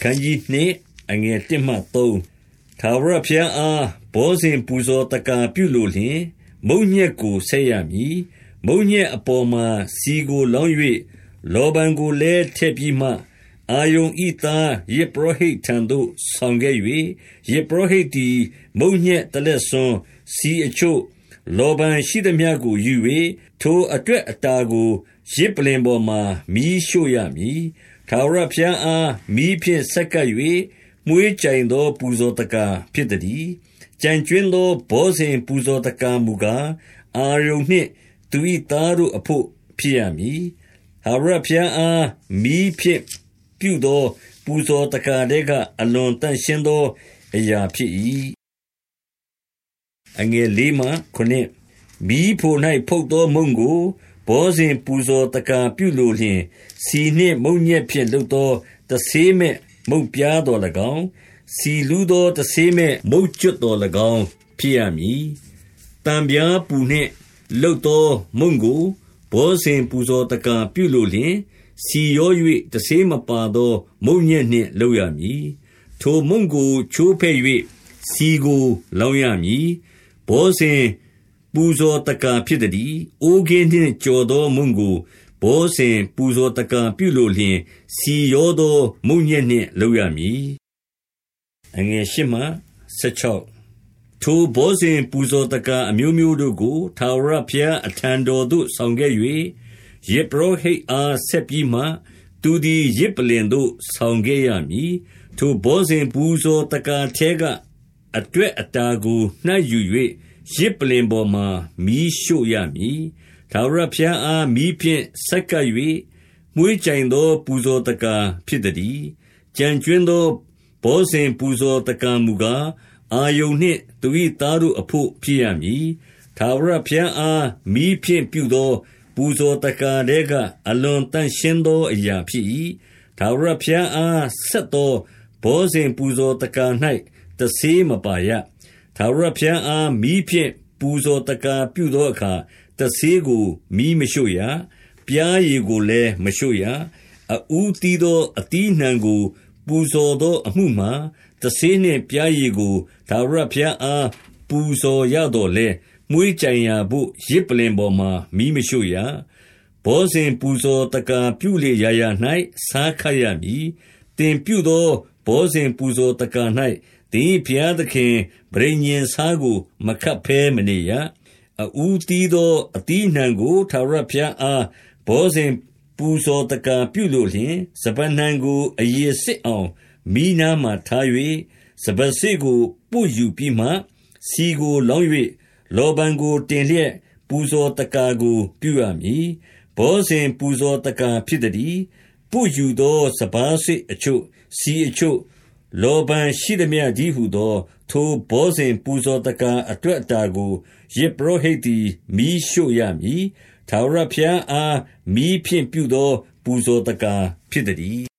ခန်းကြီးနှင့်အငယ်1မှ3ထာဝရဘုရားအားဘောဇင်ပူဇော်တကာပြုလိုလျင်မုံညက်ကိုဆက်ရမည်မုံညက်အပေါ်မှာစီကိုလောင်း၍လောဘံကိုလည်းထည့်ပြီးမှအာယုန်ဤသားယေပရောဟိတ်ထံသို့ဆောင်ခဲ့၍ယေပရောဟိတ်သည်မုံညက်တလက်ဆွန်းစီအချို့လောဘံရှိသည်မြကိုယူ၍ထိုအတွက်အတာကိုရစ်ပလင်ပေါ်မှာမီးရှို့ရမည် ထာဝရဘုရားအား မီးဖြင့် ဆက်ကပ်၍မွေးကြိုင်သော ပူဇော်တကာဖြစ်သည်ကြံကျွင်းသော ဘောဇင်ပူဇော်တကာမူကား အာယုန်နှင့် သူ၏သားတို့အဖို့ ဖြစ်ရမည် ထာဝရဘုရားအား မီးဖြင့်ပြုသော ပူဇော်တကာတဲက အလွန်တန့်ရှင်းသော အရာဖြစ်၏အငယ်လေးမှခုနှစ်မီးဖို၌ဖုတ်သောမုံကို ဘောဇင်ပူဇော်တကာပြုလိုလျင်စီနှင့်မုံညက်ဖြင့်လုပ်သောတဆေးမဲ့မုတ်ပြားတော်၎င်းစီလူသောတဆေးမဲ့မုတ်ကျွတ်တော်၎င်းဖြစ်ရမည်တံပြားပူနှင့်လှုပ်သောမုံကိုဘောဇင်ပူဇော်တကာပြုလိုလျင်စီရော၍တဆေးမပါသော မုံညက်နှင့်လုပ်ရမည်ထိုမုံကိုချိုးဖဲ့၍စီကိုလောင်းရမည်ဘောဇင် ပူဇော်တကာဖြစ်သည်။အိုးကင်းနှင့်ကြော်သောမုန့်ကိုဘောဇဉ်ပူဇော်တကာပြုလိုလျှင်ဆီရောသောမုန့်ညက်နှင့်လုပ်ရမည်။ထိုဘောဇဉ်ပူဇော်တကာအမျိုးမျိုးတို့ကိုထာဝရဘုရားအထံတော်သို့ဆောင်ခဲ့၍ယဇ်ပုရောဟိတ်အားဆက်ပြီးမှ၊သူသည်ယဇ်ပလ္လင်သို့ဆောင်ခဲ့ရမည်။ထိုဘောဇဉ်ပူဇော်တကာထဲကအတွက်အတာကိုနှိုက်ယူ၍ ယဇ်ပလ္လင်ပေါ်မှာမီးရှို့ရမည်။ထာဝရဘုရားအားမီးဖြင့်ဆက်ကပ်၍မွှေးကြိုင်သော ပူဇော်သက္ကာဖြစ်သတည်း။ကျန်ကြွင်းသောဘောဇဉ်ပူဇော်သက္ကာမူကား၊အာရုန်နှင့်သူ၏သားတို့အဘို့ဖြစ်ရမည်။ထာဝရဘုရားအားမီးဖြင့်ပြုသော ပူဇော်သက္ကာထဲကအလွန်သန့်ရှင်းသောအရာဖြစ်၏။ထာဝရဘုရားအားဆက်သောဘောဇဉ်ပူဇော်သက္ကာ၌တဆေးမပါရ ထာဝရဘုရားအား မီးဖြင့် ပူဇော်သက္ကာပြုသောအခါ တဆေးကို မီးမရှို့ရ။ပျားရည်ကိုလည်း မရှို့ရ။အဦးသီးသော အသီးအနှံကို ပူဇော်သောအမှုမှာ တဆေးနှင့် ပျားရည်ကို ထာဝရဘုရားအား ပူဇော်ရသော်လည်း၊မွှေးကြိုင်ရာဘို့ ယဇ်ပလ္လင်ပေါ်မှာ မီးမရှို့ရ။ဘောဇဉ်ပူဇော်သက္ကာပြုလေရာရာ၌ဆားခပ်ရမည်။သင်ပြုသော ဘောဇဉ်ပူဇော်သက္ကာ၌ သင်၏ဘုရားသခင်ပဋိညာဉ်ဆားကို မခတ်ဘဲမနေရ။အဦးသီးသောအသီးအနှံကိုထာဝရဘုရားအားဘောဇဉ်ပူဇော်သက္ကာပြုလိုလျှင်၊စပါးနှံကိုအရည်စစ်အောင်မီးနားမှာထား၍၊စပါးစေ့ကိုပွတ်ယူပြီးမှဆီကိုလောင်း၍လောဗန်ကိုတင်လျက်ပူဇော်သက္ကာကိုပြုရမည်။ဘောဇဉ်ပူဇော်သက္ကာဖြစ်သတည်း။ပွတ်ယူသောစပါးစေ့အချို့၊ဆီအချို့ လောဗန်ရှိသမျှတည်းဟူသော ထိုဘောဇဉ်ပူဇော်သက္ကာအတွက်အတာကိုယဇ်ပုရောဟိတ်သည်မီးရှို့ရမည်။ထာဝရဘုရားအားမီးဖြင့်ပြုသော ပူဇော်သက္ကာဖြစ်သတည်း